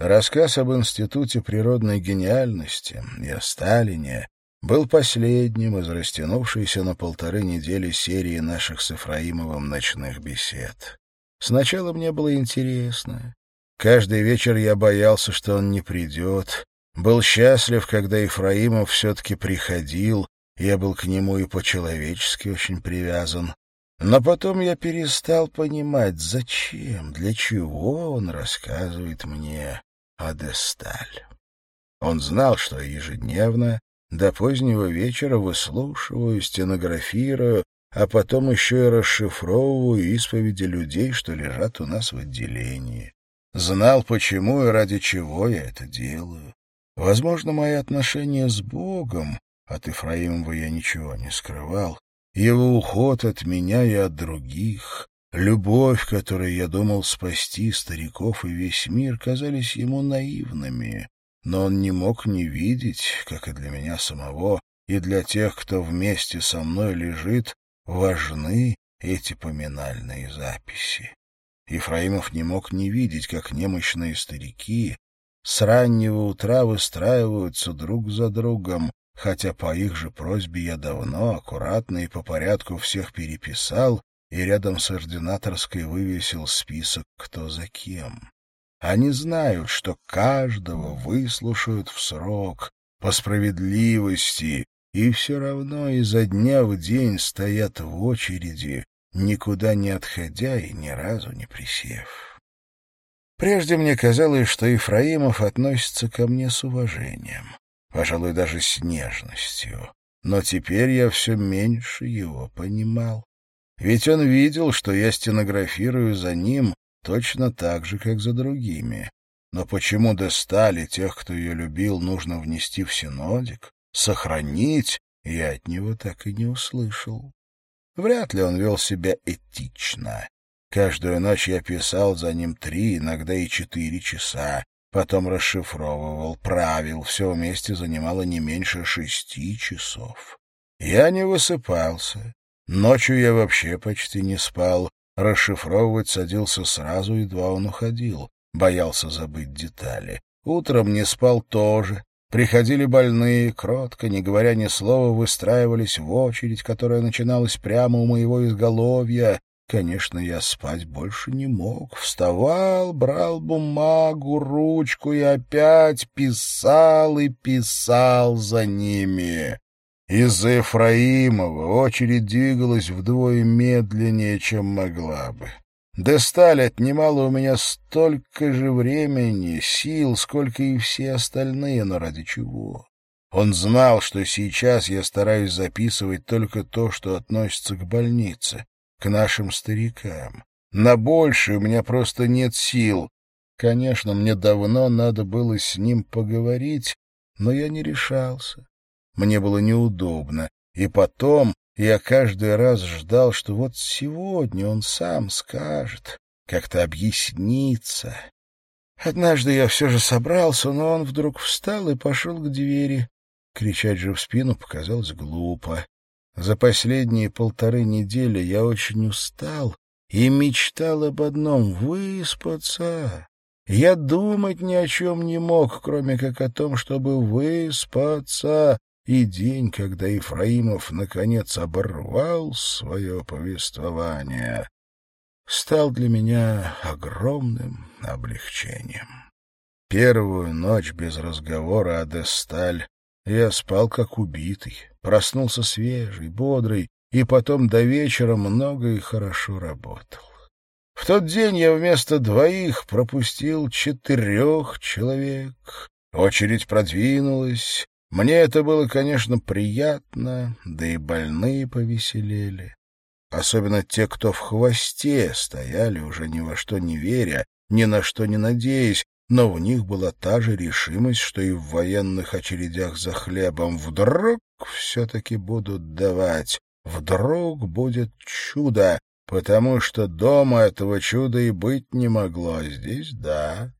Рассказ об Институте природной гениальности и о Сталине был последним из растянувшейся на полторы недели серии наших с Ефраимовым ночных бесед. Сначала мне было интересно. Каждый вечер я боялся, что он не придет. Был счастлив, когда Ефраимов все-таки приходил, я был к нему и по-человечески очень привязан. Но потом я перестал понимать, зачем, для чего он рассказывает мне о Десталь. Он знал, что ежедневно до позднего вечера выслушиваю, стенографирую, а потом еще и расшифровываю исповеди людей, что лежат у нас в отделении. Знал, почему и ради чего я это делаю. Возможно, мои отношения с Богом, от Ифраимова я ничего не скрывал, его уход от меня и от других, любовь, которой я думал спасти стариков и весь мир, казались ему наивными, но он не мог не видеть, как и для меня самого, и для тех, кто вместе со мной лежит, важны эти поминальные записи. Ефраимов не мог не видеть, как немощные старики с раннего утра выстраиваются друг за другом, хотя по их же просьбе я давно, аккуратно и по порядку всех переписал и рядом с ординаторской вывесил список «Кто за кем». Они знают, что каждого выслушают в срок, по справедливости, и все равно изо дня в день стоят в очереди, никуда не отходя и ни разу не присев. Прежде мне казалось, что Ефраимов относится ко мне с уважением пожалуй, даже с нежностью. Но теперь я все меньше его понимал. Ведь он видел, что я стенографирую за ним точно так же, как за другими. Но почему достали тех, кто ее любил, нужно внести в синодик, сохранить, я от него так и не услышал. Вряд ли он вел себя этично. Каждую ночь я писал за ним три, иногда и четыре часа, Потом расшифровывал, правил, все вместе занимало не меньше шести часов. Я не высыпался. Ночью я вообще почти не спал. Расшифровывать садился сразу, едва он уходил. Боялся забыть детали. Утром не спал тоже. Приходили больные, кротко, не говоря ни слова, выстраивались в очередь, которая начиналась прямо у моего изголовья. Конечно, я спать больше не мог. Вставал, брал бумагу, ручку и опять писал и писал за ними. Из-за Ефраимова очередь двигалась вдвое медленнее, чем могла бы. Десталь отнимала у меня столько же времени, сил, сколько и все остальные, но ради чего? Он знал, что сейчас я стараюсь записывать только то, что относится к больнице к нашим старикам. На больше у меня просто нет сил. Конечно, мне давно надо было с ним поговорить, но я не решался. Мне было неудобно. И потом я каждый раз ждал, что вот сегодня он сам скажет, как-то объяснится. Однажды я все же собрался, но он вдруг встал и пошел к двери. Кричать же в спину показалось глупо. За последние полторы недели я очень устал и мечтал об одном — выспаться. Я думать ни о чем не мог, кроме как о том, чтобы выспаться. И день, когда Ефраимов наконец оборвал свое повествование, стал для меня огромным облегчением. Первую ночь без разговора о Десталь я спал как убитый, проснулся свежий, бодрый, и потом до вечера много и хорошо работал. В тот день я вместо двоих пропустил четырех человек. Очередь продвинулась. Мне это было, конечно, приятно, да и больные повеселели. Особенно те, кто в хвосте стояли, уже ни во что не веря, ни на что не надеясь, но в них была та же решимость, что и в военных очередях за хлебом. Вдруг все-таки будут давать, вдруг будет чудо, потому что дома этого чуда и быть не могло, а здесь да.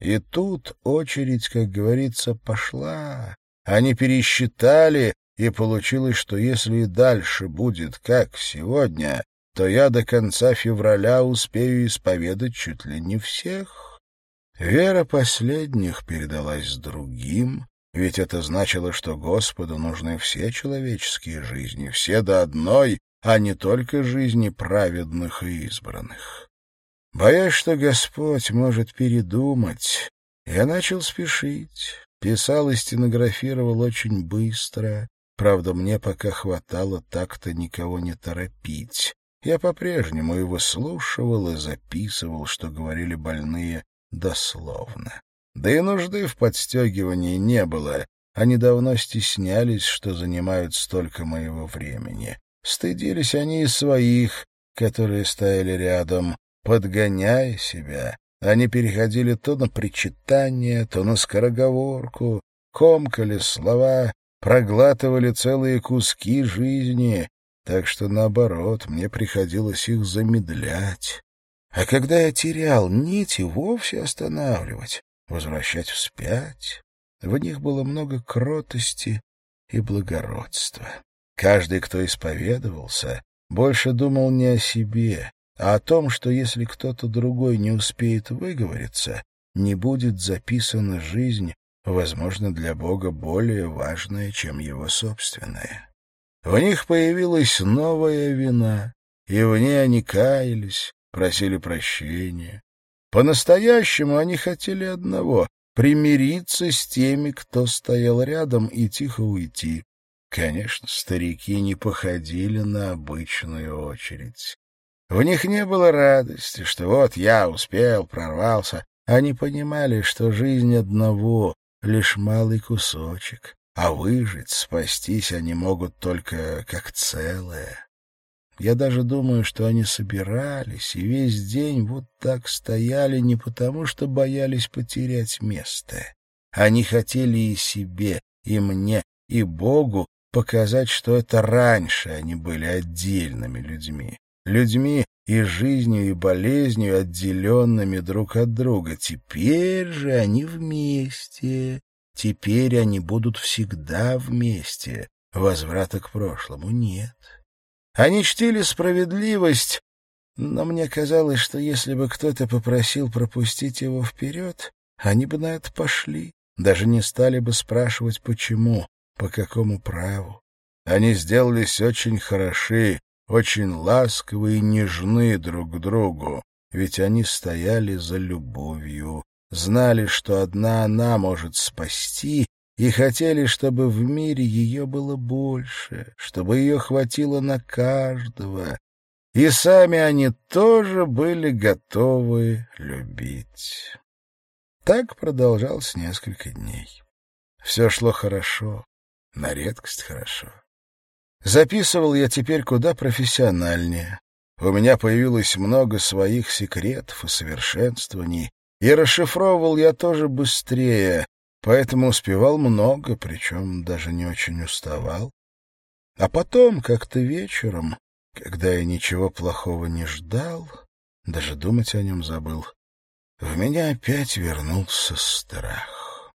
И тут очередь, как говорится, пошла. Они пересчитали, и получилось, что если и дальше будет как сегодня, то я до конца февраля успею исповедать чуть ли не всех. Вера последних передалась другим, ведь это значило, что Господу нужны все человеческие жизни, все до одной, а не только жизни праведных и избранных. Боясь, что Господь может передумать, я начал спешить. Писал и стенографировал очень быстро. Правда, мне пока хватало так-то никого не торопить. Я по-прежнему его слушал и записывал, что говорили больные, дословно. Да и нужды в подстегивании не было. Они давно стеснялись, что занимают столько моего времени. Стыдились они и своих, которые стояли рядом, подгоняя себя. Они переходили то на причитание, то на скороговорку, комкали слова, проглатывали целые куски жизни, так что, наоборот, мне приходилось их замедлять. А когда я терял нить, и вовсе останавливать, возвращать вспять. В них было много кротости и благородства. Каждый, кто исповедовался, больше думал не о себе, а о том, что если кто-то другой не успеет выговориться, не будет записана жизнь, возможно, для Бога более важная, чем его собственная. В них появилась новая вина, и в ней они каялись, просили прощения. По-настоящему они хотели одного — примириться с теми, кто стоял рядом, и тихо уйти. Конечно, старики не походили на обычную очередь. В них не было радости, что вот я успел, прорвался. Они понимали, что жизнь одного — лишь малый кусочек, а выжить, спастись они могут только как целое. Я даже думаю, что они собирались и весь день вот так стояли не потому, что боялись потерять место. Они хотели и себе, и мне, и Богу показать, что это раньше они были отдельными людьми. Людьми и жизнью, и болезнью, отделенными друг от друга. Теперь же они вместе. Теперь они будут всегда вместе. Возврата к прошлому нет. Они чтили справедливость, но мне казалось, что если бы кто-то попросил пропустить его вперед, они бы на это пошли, даже не стали бы спрашивать, почему, по какому праву. Они сделались очень хороши, очень ласковы и нежны друг к другу, ведь они стояли за любовью, знали, что одна она может спасти, и хотели, чтобы в мире ее было больше, чтобы ее хватило на каждого. И сами они тоже были готовы любить. Так продолжалось несколько дней. Все шло хорошо, на редкость хорошо. Записывал я теперь куда профессиональнее. У меня появилось много своих секретов и совершенствований, и расшифровывал я тоже быстрее, поэтому успевал много, причем даже не очень уставал. А потом, как-то вечером, когда я ничего плохого не ждал, даже думать о нем забыл, в меня опять вернулся страх.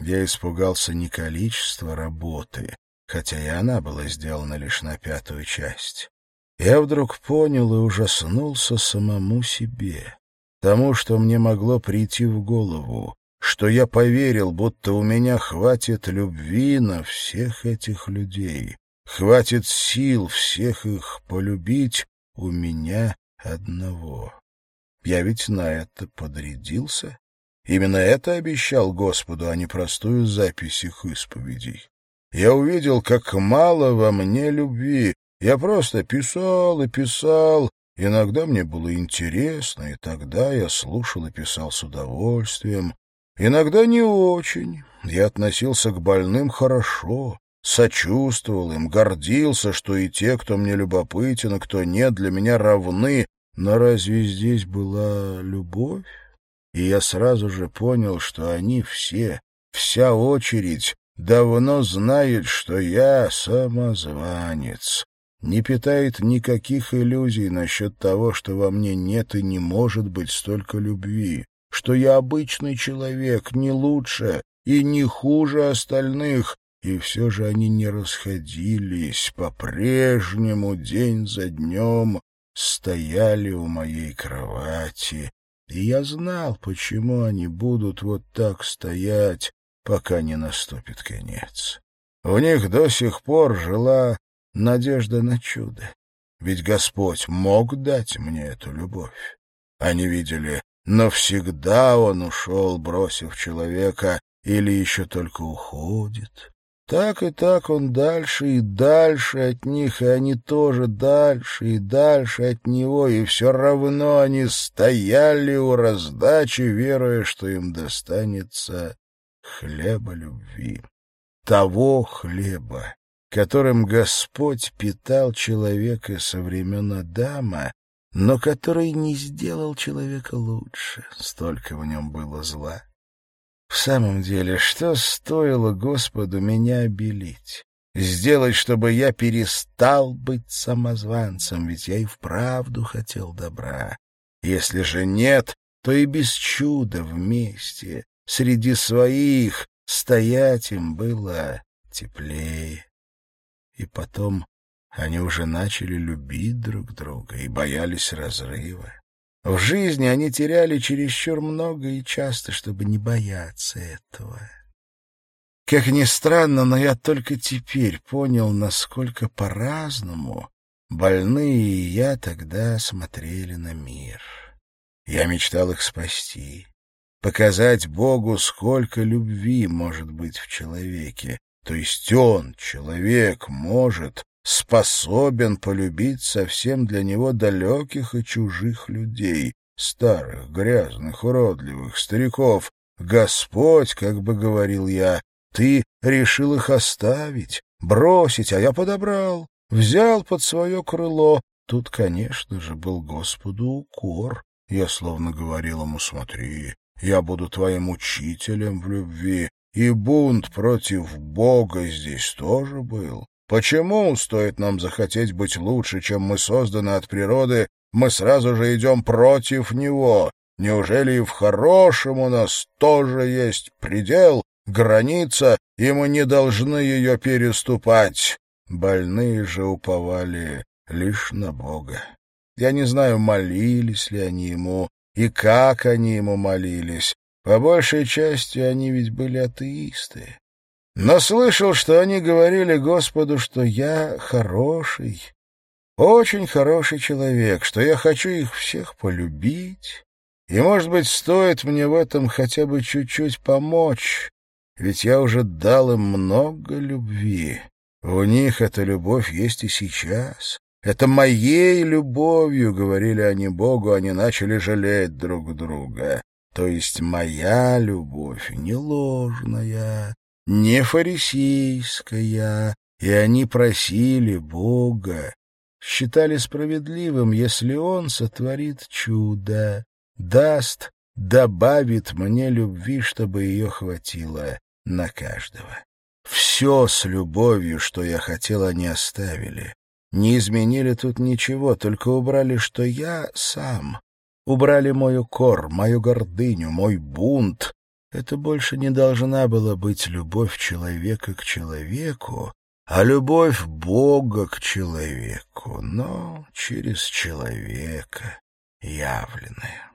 Я испугался не количества работы, хотя и она была сделана лишь на пятую часть. Я вдруг понял и ужаснулся самому себе, тому, что мне могло прийти в голову, что я поверил, будто у меня хватит любви на всех этих людей, хватит сил всех их полюбить у меня одного. Я ведь на это подрядился. Именно это обещал Господу, а не простую запись их исповедей. Я увидел, как мало во мне любви. Я просто писал и писал. Иногда мне было интересно, и тогда я слушал и писал с удовольствием. Иногда не очень. Я относился к больным хорошо, сочувствовал им, гордился, что и те, кто мне любопытен, и кто нет, для меня равны. Но разве здесь была любовь? И я сразу же понял, что они все, вся очередь, давно знают, что я самозванец, не питает никаких иллюзий насчет того, что во мне нет и не может быть столько любви что я обычный человек, не лучше и не хуже остальных, и все же они не расходились, по-прежнему день за днем стояли у моей кровати. И я знал, почему они будут вот так стоять, пока не наступит конец. У них до сих пор жила надежда на чудо. Ведь Господь мог дать мне эту любовь. Они видели, навсегда он ушел, бросив человека, или еще только уходит. Так и так он дальше и дальше от них, и они тоже дальше и дальше от него, и все равно они стояли у раздачи, веруя, что им достанется хлеба любви. Того хлеба, которым Господь питал человека со времен Адама, но который не сделал человека лучше, столько в нем было зла. В самом деле, что стоило Господу меня обелить? Сделать, чтобы я перестал быть самозванцем, ведь я и вправду хотел добра. Если же нет, то и без чуда вместе, среди своих, стоять им было теплее. И потом они уже начали любить друг друга и боялись разрыва. В жизни они теряли чересчур много и часто, чтобы не бояться этого. Как ни странно, но я только теперь понял, насколько по-разному больные и я тогда смотрели на мир. Я мечтал их спасти, показать Богу, сколько любви может быть в человеке. То есть он, человек, может способен полюбить совсем для него далеких и чужих людей, старых, грязных, уродливых, стариков. Господь, как бы говорил я, ты решил их оставить, бросить, а я подобрал, взял под свое крыло. Тут, конечно же, был Господу укор. Я словно говорил ему, смотри, я буду твоим учителем в любви, и бунт против Бога здесь тоже был. Почему, стоит нам захотеть быть лучше, чем мы созданы от природы, мы сразу же идем против него? Неужели и в хорошем у нас тоже есть предел, граница, и мы не должны ее переступать? Больные же уповали лишь на Бога. Я не знаю, молились ли они ему, и как они ему молились. По большей части они ведь были атеисты но слышал, что они говорили Господу, что я хороший, очень хороший человек, что я хочу их всех полюбить, и, может быть, стоит мне в этом хотя бы чуть-чуть помочь, ведь я уже дал им много любви. У них эта любовь есть и сейчас. Это моей любовью, говорили они Богу, они начали жалеть друг друга. То есть моя любовь не ложная, не фарисейская, и они просили Бога, считали справедливым, если Он сотворит чудо, даст, добавит мне любви, чтобы ее хватило на каждого. Все с любовью, что я хотел, они оставили. Не изменили тут ничего, только убрали, что я сам. Убрали мой укор, мою гордыню, мой бунт, это больше не должна была быть любовь человека к человеку, а любовь Бога к человеку, но через человека явленная.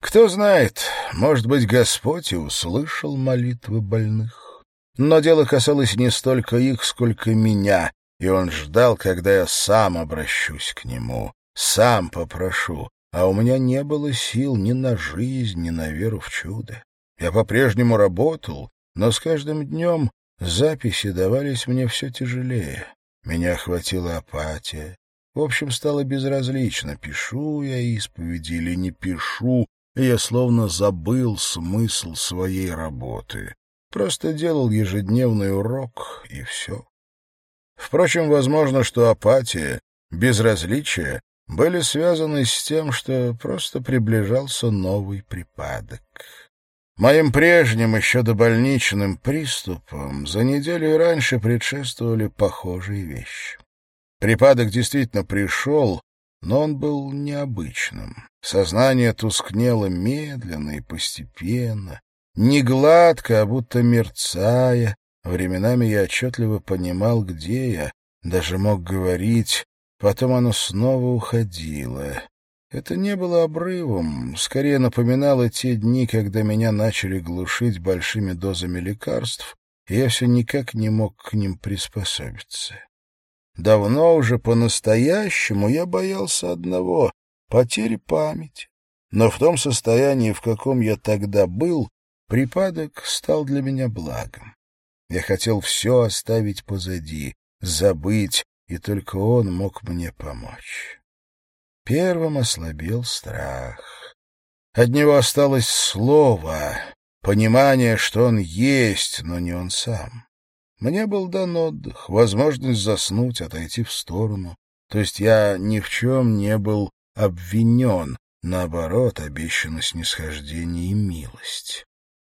Кто знает, может быть, Господь и услышал молитвы больных. Но дело касалось не столько их, сколько меня, и он ждал, когда я сам обращусь к нему, сам попрошу, а у меня не было сил ни на жизнь, ни на веру в чудо. Я по-прежнему работал, но с каждым днем записи давались мне все тяжелее. Меня охватила апатия. В общем, стало безразлично, пишу я исповеди или не пишу, я словно забыл смысл своей работы. Просто делал ежедневный урок, и все. Впрочем, возможно, что апатия, безразличие были связаны с тем, что просто приближался новый припадок. Моим прежним, еще добольничным приступам за неделю раньше предшествовали похожие вещи. Припадок действительно пришел, но он был необычным. Сознание тускнело медленно и постепенно, не гладко, а будто мерцая. Временами я отчетливо понимал, где я, даже мог говорить, Потом оно снова уходило. Это не было обрывом, скорее напоминало те дни, когда меня начали глушить большими дозами лекарств, и я все никак не мог к ним приспособиться. Давно уже по-настоящему я боялся одного — потери памяти. Но в том состоянии, в каком я тогда был, припадок стал для меня благом. Я хотел все оставить позади, забыть, и только он мог мне помочь. Первым ослабел страх. От него осталось слово, понимание, что он есть, но не он сам. Мне был дан отдых, возможность заснуть, отойти в сторону. То есть я ни в чем не был обвинен, наоборот, обещано снисхождение и милость.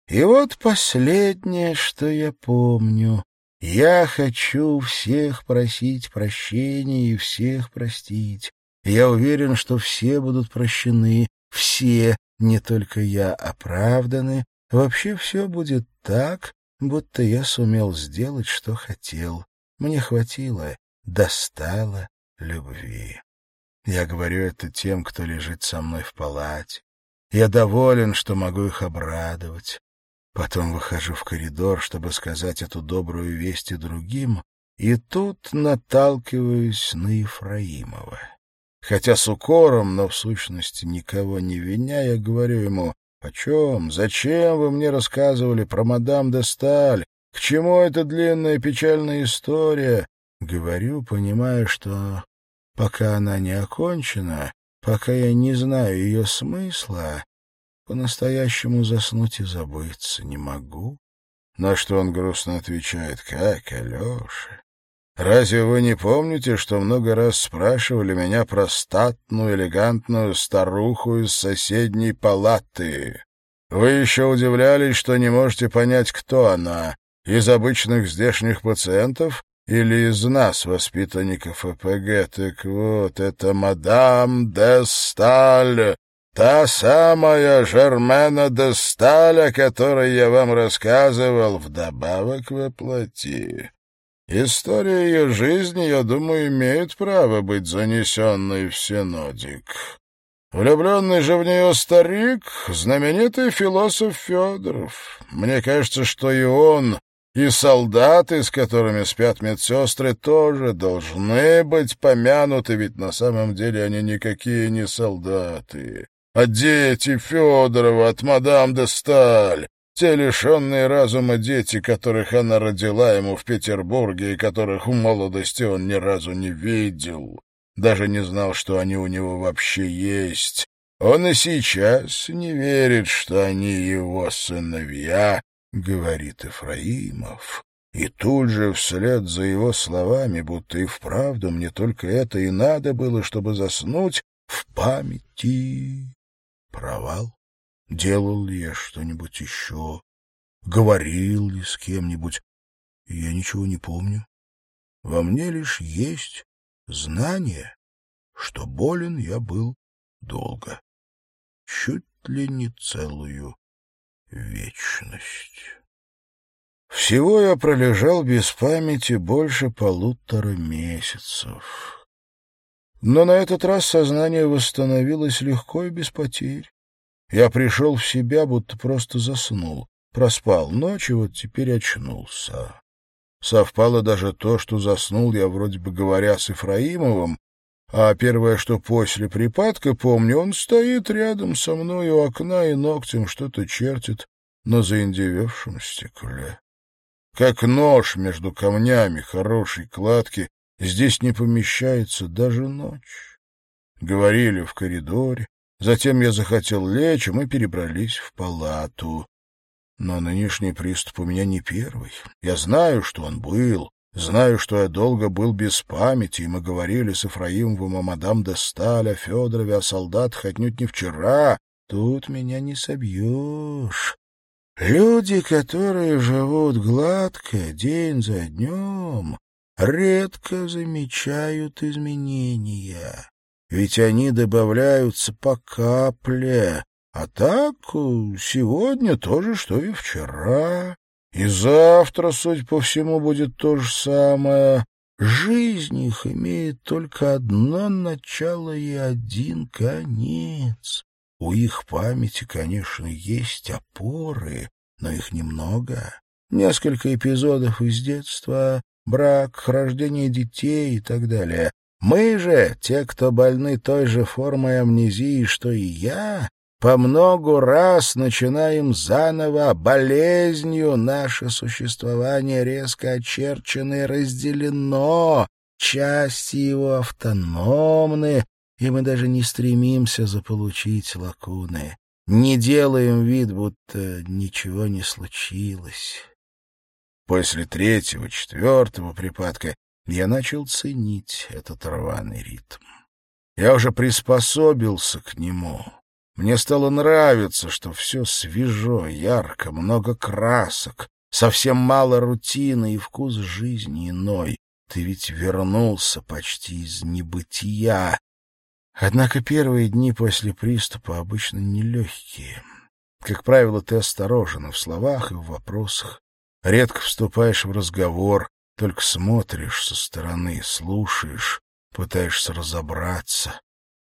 И вот последнее, что я помню. Я хочу всех просить прощения и всех простить. Я уверен, что все будут прощены, все, не только я, оправданы. Вообще все будет так, будто я сумел сделать, что хотел. Мне хватило, достало любви. Я говорю это тем, кто лежит со мной в палате. Я доволен, что могу их обрадовать. Потом выхожу в коридор, чтобы сказать эту добрую весть и другим, и тут наталкиваюсь на Ефраимова. Хотя с укором, но в сущности никого не виня, я говорю ему, «О чем? Зачем вы мне рассказывали про мадам де Сталь? К чему эта длинная печальная история?» Говорю, понимая, что пока она не окончена, пока я не знаю ее смысла, по-настоящему заснуть и забыться не могу. На что он грустно отвечает, «Как, Алеша, Разве вы не помните, что много раз спрашивали меня про статную, элегантную старуху из соседней палаты? Вы еще удивлялись, что не можете понять, кто она, из обычных здешних пациентов или из нас, воспитанников АПГ? Так вот, это мадам де Сталь, та самая Жермена де Сталь, которой я вам рассказывал, вдобавок воплоти. История ее жизни, я думаю, имеет право быть занесенной в синодик. Влюбленный же в нее старик — знаменитый философ Федоров. Мне кажется, что и он, и солдаты, с которыми спят медсестры, тоже должны быть помянуты, ведь на самом деле они никакие не солдаты, а дети Федорова от мадам де Сталь, те лишенные разума дети, которых она родила ему в Петербурге и которых в молодости он ни разу не видел, даже не знал, что они у него вообще есть. Он и сейчас не верит, что они его сыновья, — говорит Ефраимов. И тут же вслед за его словами, будто и вправду мне только это и надо было, чтобы заснуть в памяти. Провал. Делал ли я что-нибудь еще? Говорил ли с кем-нибудь? Я ничего не помню. Во мне лишь есть знание, что болен я был долго, чуть ли не целую вечность. Всего я пролежал без памяти больше полутора месяцев. Но на этот раз сознание восстановилось легко и без потерь. Я пришел в себя, будто просто заснул. Проспал ночь и вот теперь очнулся. Совпало даже то, что заснул я, вроде бы говоря, с Ифраимовым, а первое, что после припадка, помню, он стоит рядом со мной у окна и ногтем что-то чертит на заиндевевшем стекле. Как нож между камнями хорошей кладки, здесь не помещается даже ночь. Говорили в коридоре, Затем я захотел лечь, и мы перебрались в палату. Но нынешний приступ у меня не первый. Я знаю, что он был, знаю, что я долго был без памяти, и мы говорили с Ефраимовым о мадам де Сталь, о Федорове, о солдатах отнюдь не вчера. Тут меня не собьешь. Люди, которые живут гладко день за днем, редко замечают изменения ведь они добавляются по капле, а так сегодня то же, что и вчера. И завтра, суть по всему, будет то же самое. Жизнь их имеет только одно начало и один конец. У их памяти, конечно, есть опоры, но их немного. Несколько эпизодов из детства, брак, рождение детей и так далее. Мы же, те, кто больны той же формой амнезии, что и я, по многу раз начинаем заново, болезнью наше существование резко очерчено и разделено, части его автономны, и мы даже не стремимся заполучить лакуны, не делаем вид, будто ничего не случилось. После третьего, четвертого припадка я начал ценить этот рваный ритм. Я уже приспособился к нему — мне стало нравиться, что все свежо, ярко, много красок, совсем мало рутины и вкус жизни иной. Ты ведь вернулся почти из небытия. Однако первые дни после приступа обычно нелегкие. Как правило, ты осторожен в словах, и в вопросах. Редко вступаешь в разговор, только смотришь со стороны, слушаешь, пытаешься разобраться.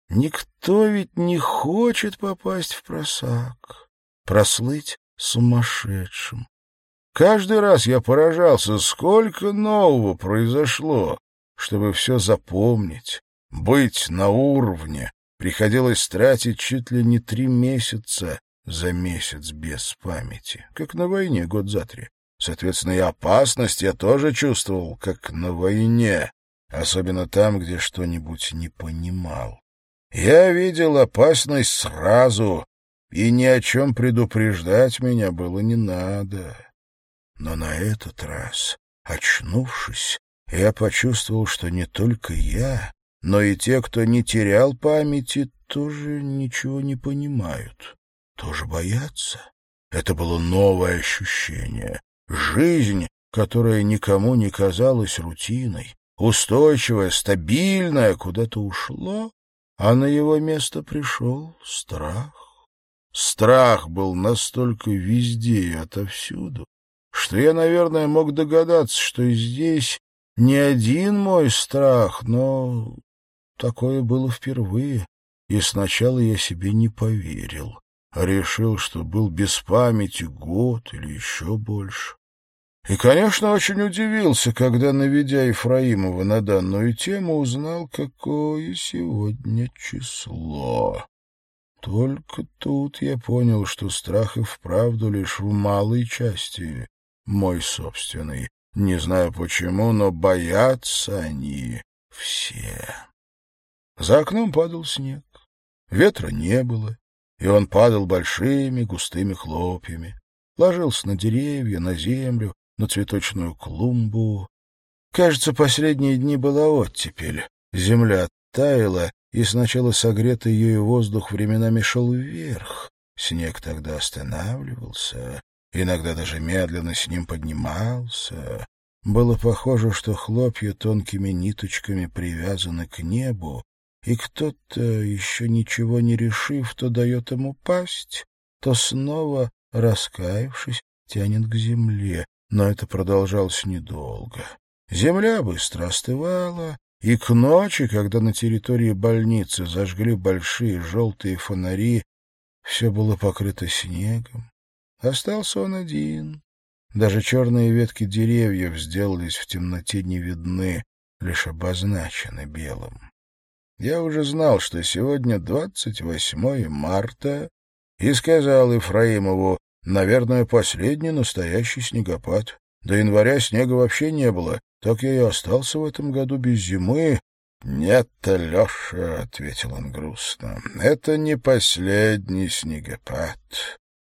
Никто ведь не хочет попасть в просак, прослыть сумасшедшим. Каждый раз я поражался, сколько нового произошло. Чтобы все запомнить, быть на уровне, приходилось тратить чуть ли не три месяца за месяц без памяти, как на войне год за три. Соответственно, и опасность я тоже чувствовал, как на войне, особенно там, где что-нибудь не понимал. Я видел опасность сразу, и ни о чем предупреждать меня было не надо. Но на этот раз, очнувшись, я почувствовал, что не только я, но и те, кто не терял памяти, тоже ничего не понимают, тоже боятся. Это было новое ощущение. Жизнь, которая никому не казалась рутиной, устойчивая, стабильная, куда-то ушла, а на его место пришел страх. Страх был настолько везде и отовсюду, что я, наверное, мог догадаться, что здесь не один мой страх, но такое было впервые, и сначала я себе не поверил, а решил, что был без памяти год или еще больше. И, конечно, очень удивился, когда, наведя Ефраимова на данную тему, узнал, какое сегодня число. Только тут я понял, что страх и вправду лишь в малой части мой собственный. Не знаю почему, но боятся они все. За окном падал снег. Ветра не было, и он падал большими густыми хлопьями. Ложился на деревья, на землю, на цветочную клумбу. Кажется, последние дни была оттепель. Земля таяла, и сначала согретый ею воздух временами шел вверх. Снег тогда останавливался, иногда даже медленно с ним поднимался. Было похоже, что хлопья тонкими ниточками привязаны к небу, и кто-то, еще ничего не решив, то дает ему пасть, то снова, раскаявшись, тянет к земле но это продолжалось недолго. Земля быстро остывала, и к ночи, когда на территории больницы зажгли большие желтые фонари, все было покрыто снегом. Остался он один. Даже черные ветки деревьев сделались в темноте не видны, лишь обозначены белым. Я уже знал, что сегодня 28 марта, и сказал Ефраимову, Наверное, последний настоящий снегопад. До января снега вообще не было. Так я и остался в этом году без зимы. — Нет, Леша, — ответил он грустно, — это не последний снегопад.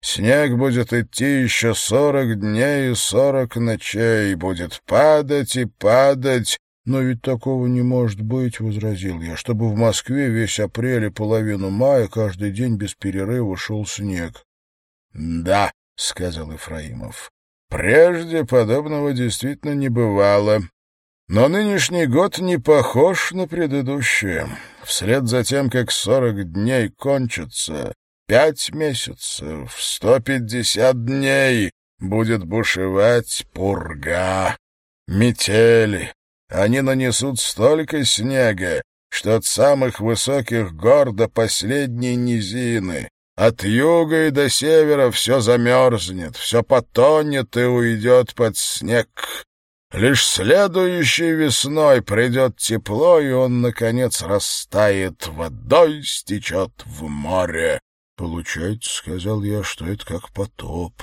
Снег будет идти еще сорок дней и сорок ночей, будет падать и падать. Но ведь такого не может быть, — возразил я, — чтобы в Москве весь апрель и половину мая каждый день без перерыва шел снег. «Да», — сказал Ифраимов, — «прежде подобного действительно не бывало. Но нынешний год не похож на предыдущие. Вслед за тем, как сорок дней кончатся, пять месяцев, сто пятьдесят дней будет бушевать пурга, метели, они нанесут столько снега, что от самых высоких гор до последней низины, от юга и до севера все замерзнет, все потонет и уйдет под снег. Лишь следующей весной придет тепло, и он, наконец, растает водой, стечет в море. — Получается, — сказал я, — что это как потоп.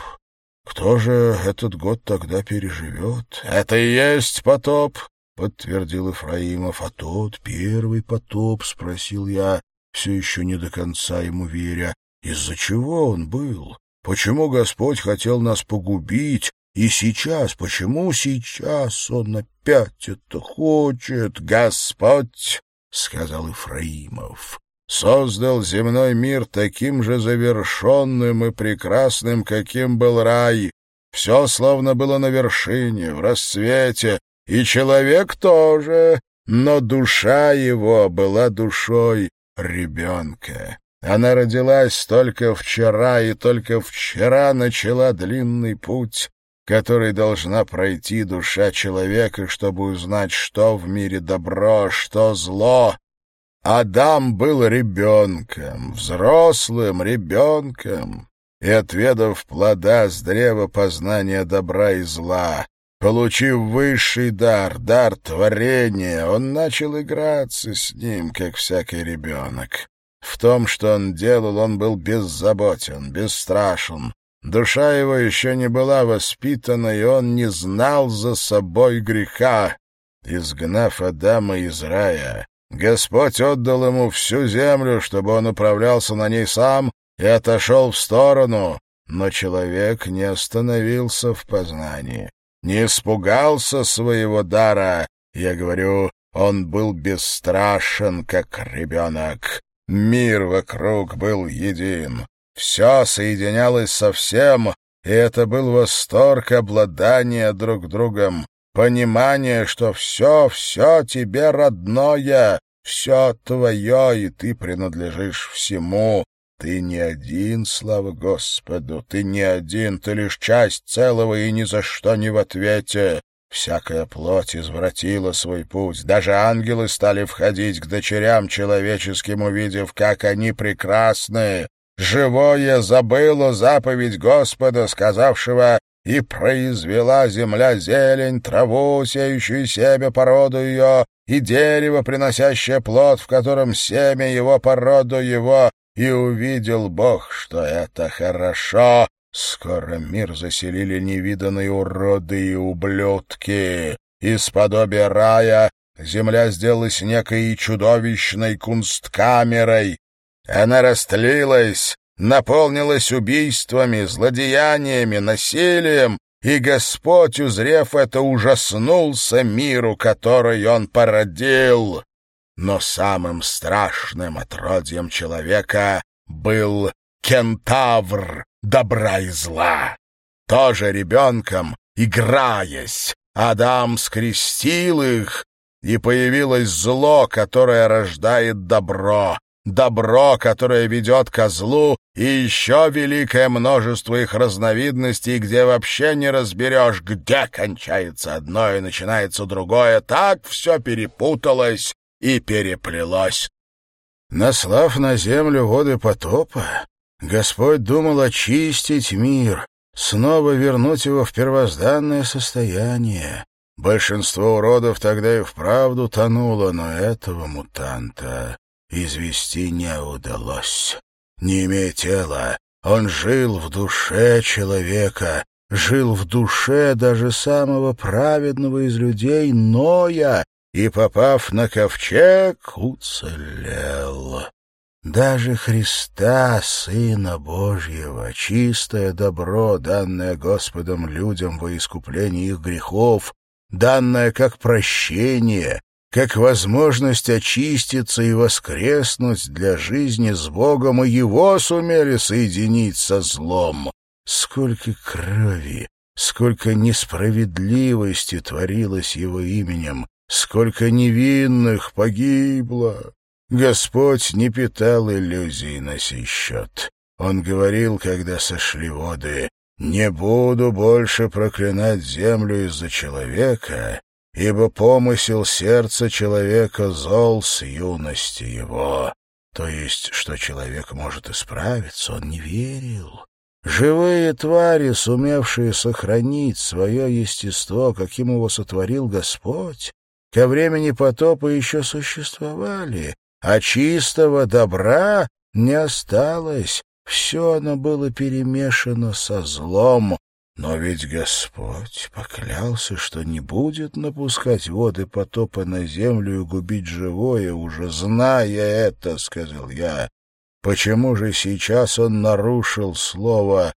Кто же этот год тогда переживет? — Это и есть потоп, — подтвердил Ефраимов. — А тот первый потоп, — спросил я, все еще не до конца ему веря. Из-за чего он был? Почему Господь хотел нас погубить? И сейчас, почему сейчас он опять это хочет? Господь, — сказал Ифраимов, — создал земной мир таким же завершенным и прекрасным, каким был рай. Все словно было на вершине, в расцвете, и человек тоже, но душа его была душой ребенка. Она родилась только вчера и только вчера начала длинный путь, который должна пройти душа человека, чтобы узнать, что в мире добро, что зло. Адам был ребенком, взрослым ребенком, и, отведав плода с древа познания добра и зла, получив высший дар, дар творения, он начал играться с ним, как всякий ребенок. В том, что он делал, он был беззаботен, бесстрашен. Душа его еще не была воспитана, и он не знал за собой греха. Изгнав Адама из рая, Господь отдал ему всю землю, чтобы он управлялся на ней сам, и отошел в сторону. Но человек не остановился в познании, не испугался своего дара. Я говорю, он был бесстрашен, как ребенок. Мир вокруг был един. Все соединялось со всем, и это был восторг обладания друг другом, понимание, что все, все тебе родное, все твое, и ты принадлежишь всему. Ты не один, слава Господу, ты не один, ты лишь часть целого и ни за что не в ответе. Всякая плоть извратила свой путь. Даже ангелы стали входить к дочерям человеческим, увидев, как они прекрасны. Живое забыло заповедь Господа, сказавшего «И произвела земля зелень, траву, сеющую семя породу ее, и дерево, приносящее плод, в котором семя его породу его, и увидел Бог, что это хорошо». Скоро мир заселили невиданные уроды и ублюдки. Из подобия рая земля сделалась некой чудовищной кунсткамерой. Она растлилась, наполнилась убийствами, злодеяниями, насилием, и Господь, узрев это, ужаснулся миру, который он породил. Но самым страшным отродьем человека был кентавр, добра и зла. Тоже ребенком, играясь, Адам скрестил их, и появилось зло, которое рождает добро, добро, которое ведет ко злу, и еще великое множество их разновидностей, где вообще не разберешь, где кончается одно и начинается другое. Так все перепуталось и переплелось. Наслав на землю воды потопа, Господь думал очистить мир, снова вернуть его в первозданное состояние. Большинство уродов тогда и вправду тонуло, но этого мутанта извести не удалось. Не имея тела, он жил в душе человека, жил в душе даже самого праведного из людей, Ноя, и, попав на ковчег, уцелел. Даже Христа, Сына Божьего, чистое добро, данное Господом людям во искуплении их грехов, данное как прощение, как возможность очиститься и воскреснуть для жизни с Богом, и его сумели соединить со злом. Сколько крови, сколько несправедливости творилось его именем, сколько невинных погибло. Господь не питал иллюзий на сей счет. Он говорил, когда сошли воды, «Не буду больше проклинать землю из-за человека, ибо помысел сердца человека зол с юности его. То есть, что человек может исправиться, он не верил. Живые твари, сумевшие сохранить свое естество, каким его сотворил Господь, ко времени потопа еще существовали, а чистого добра не осталось, все оно было перемешано со злом, но ведь Господь поклялся, что не будет напускать воды потопа на землю и губить живое, уже зная это, — сказал я. Почему же сейчас он нарушил слово?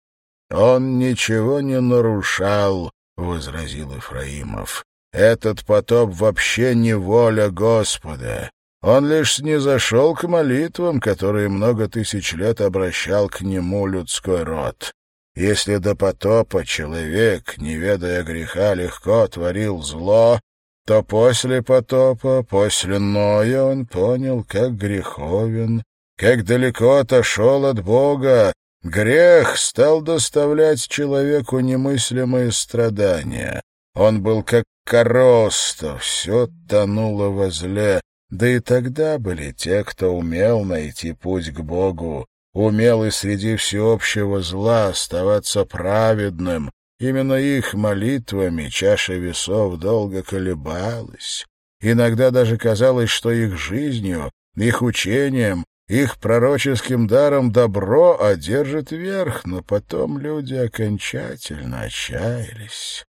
Он ничего не нарушал, — возразил Ифраимов. Этот потоп вообще не воля Господа. Он лишь снизошел к молитвам, которые много тысяч лет обращал к нему людской род. Если до потопа человек, не ведая греха, легко творил зло, то после потопа, после Ноя он понял, как греховен, как далеко отошел от Бога. Грех стал доставлять человеку немыслимые страдания. Он был как короста, все тонуло во зле. Да и тогда были те, кто умел найти путь к Богу, умел и среди всеобщего зла оставаться праведным. Именно их молитвами чаша весов долго колебалась. Иногда даже казалось, что их жизнью, их учением, их пророческим даром добро одержит верх, но потом люди окончательно отчаялись.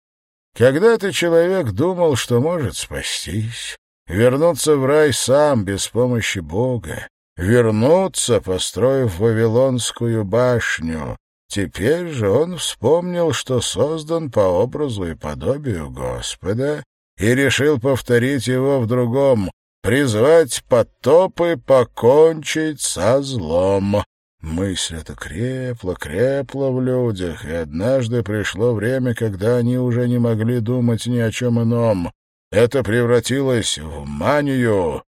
Когда-то человек думал, что может спастись, вернуться в рай сам без помощи Бога, вернуться, построив Вавилонскую башню. Теперь же он вспомнил, что создан по образу и подобию Господа, и решил повторить его в другом — призвать потоп и покончить со злом. Мысль эта крепла, крепла в людях, и однажды пришло время, когда они уже не могли думать ни о чем ином. Это превратилось в манию,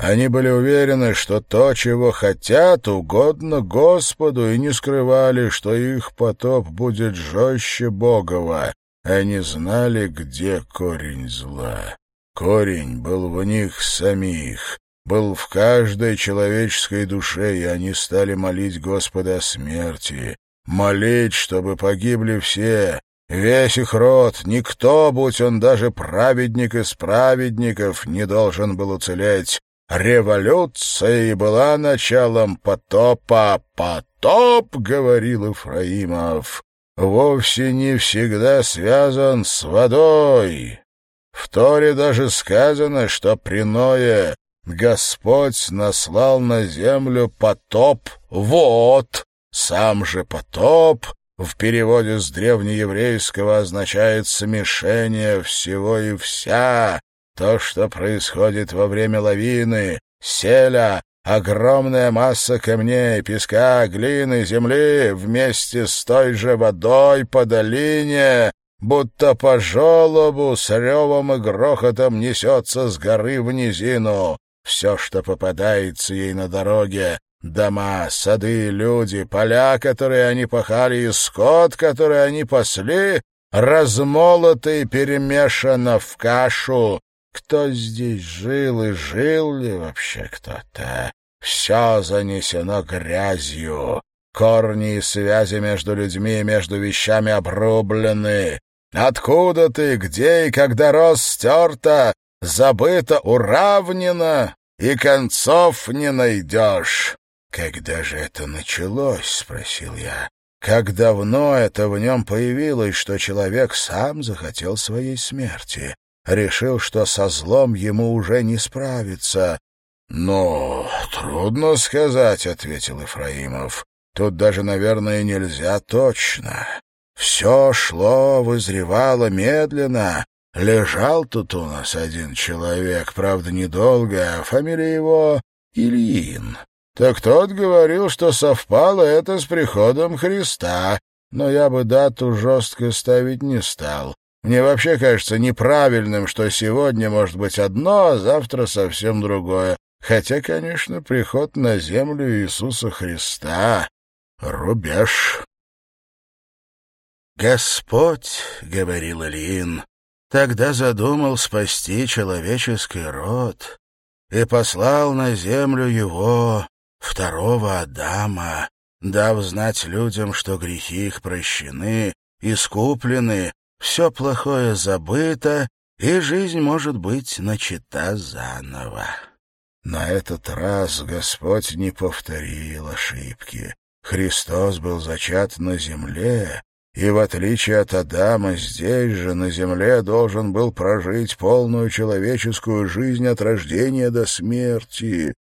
они были уверены, что то, чего хотят, угодно Господу, и не скрывали, что их потоп будет жестче Богова. Они знали, где корень зла. Корень был в них самих, был в каждой человеческой душе, и они стали молить Господа о смерти, молить, чтобы погибли все, весь их род, никто, будь он даже праведник из праведников, не должен был уцелеть. Революция была началом потопа. Потоп, — говорил Ифраимов, — вовсе не всегда связан с водой. В Торе даже сказано, что при Ное Господь наслал на землю потоп вот. Сам же потоп в переводе с древнееврейского означает смешение всего и вся, то, что происходит во время лавины, селя, огромная масса камней, песка, глины, земли вместе с той же водой по долине, будто по желобу с ревом и грохотом несется с горы в низину. Все, что попадается ей на дороге, дома, сады, люди, поля, которые они пахали, и скот, который они пасли, размолото и перемешано в кашу, кто здесь жил и жил ли вообще кто-то? Все занесено грязью. Корни и связи между людьми и между вещами обрублены. Откуда ты, где и когда рос стерто, забыто, уравнено, и концов не найдешь. «Когда же это началось?» — спросил я. «Как давно это в нем появилось, что человек сам захотел своей смерти? решил, что со злом ему уже не справиться. «Ну, трудно сказать», — ответил Ифраимов. «Тут даже, наверное, нельзя точно. Все шло, вызревало медленно. Лежал тут у нас один человек, правда, недолго, а фамилия его Ильин. Так тот говорил, что совпало это с приходом Христа, но я бы дату жестко ставить не стал. Мне вообще кажется неправильным, что сегодня может быть одно, а завтра совсем другое. Хотя, конечно, приход на землю Иисуса Христа — рубеж. «Господь, — говорил Ильин, тогда задумал спасти человеческий род и послал на землю его, второго Адама, дав знать людям, что грехи их прощены, искуплены, все плохое забыто, и жизнь может быть начата заново. На этот раз Господь не повторил ошибки. Христос был зачат на земле, и, в отличие от Адама, здесь же, на земле, должен был прожить полную человеческую жизнь от рождения до смерти.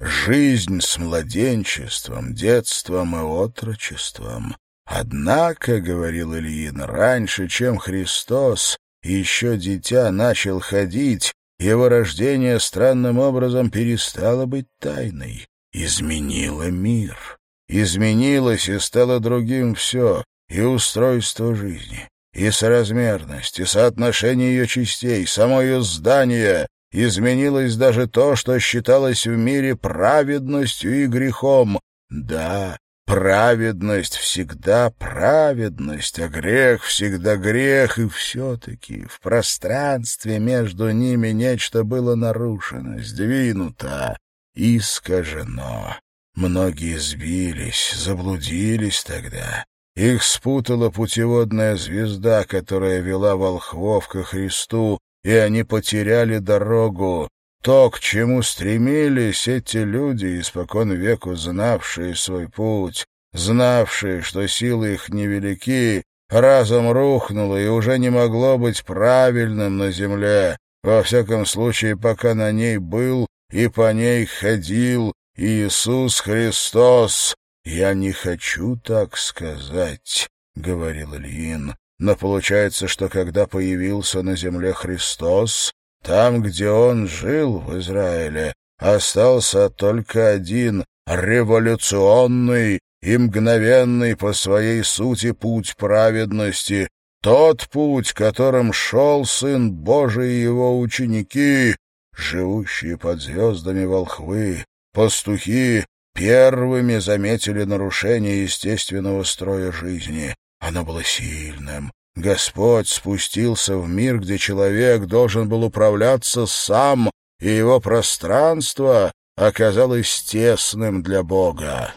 Жизнь с младенчеством, детством и отрочеством. Однако, — говорил Ильин, — раньше, чем Христос, еще дитя начал ходить, его рождение странным образом перестало быть тайной, изменило мир. Изменилось и стало другим все, и устройство жизни, и соразмерность, и соотношение ее частей, само ее здание. Изменилось даже то, что считалось в мире праведностью и грехом. Да, праведность всегда праведность, а грех всегда грех, и все-таки в пространстве между ними нечто было нарушено, сдвинуто, искажено. Многие сбились, заблудились тогда, их спутала путеводная звезда, которая вела волхвов ко Христу, и они потеряли дорогу. То, к чему стремились эти люди, испокон веку знавшие свой путь, знавшие, что силы их невелики, разом рухнуло и уже не могло быть правильным на земле, во всяком случае, пока на ней был и по ней ходил Иисус Христос, «Я не хочу так сказать», — говорил Ильин, «но получается, что когда появился на земле Христос, там, где он жил, в Израиле, остался только один революционный и мгновенный по своей сути путь праведности, тот путь, которым шел Сын Божий и его ученики, живущие под звездами волхвы, пастухи, первыми заметили нарушение естественного строя жизни. Оно было сильным. Господь спустился в мир, где человек должен был управляться сам, и его пространство оказалось тесным для Бога.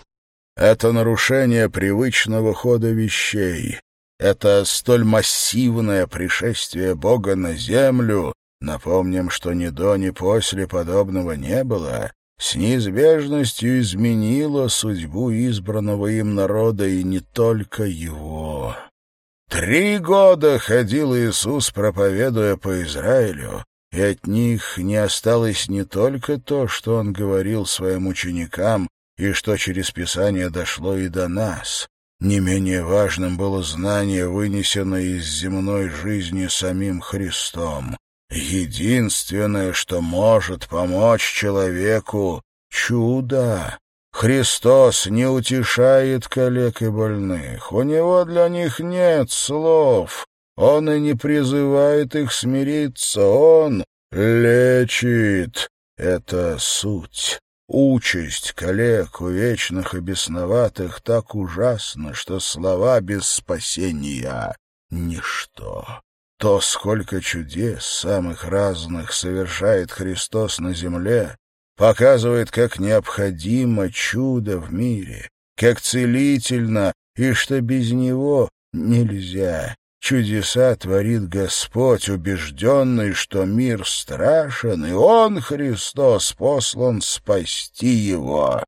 Это нарушение привычного хода вещей. Это столь массивное пришествие Бога на землю, напомним, что ни до, ни после подобного не было, с неизбежностью изменила судьбу избранного им народа и не только его. Три года ходил Иисус, проповедуя по Израилю, и от них не осталось не только то, что он говорил своим ученикам, и что через Писание дошло и до нас. Не менее важным было знание, вынесенное из земной жизни самим Христом. Единственное, что может помочь человеку — чудо. Христос не утешает коллег и больных. У него для них нет слов. Он и не призывает их смириться. Он лечит. Это суть. Участь коллег, вечных и бесноватых, так ужасна, что слова без спасения — ничто. То, сколько чудес самых разных совершает Христос на земле, показывает, как необходимо чудо в мире, как целительно, и что без него нельзя. Чудеса творит Господь, убежденный, что мир страшен, и Он, Христос, послан спасти его.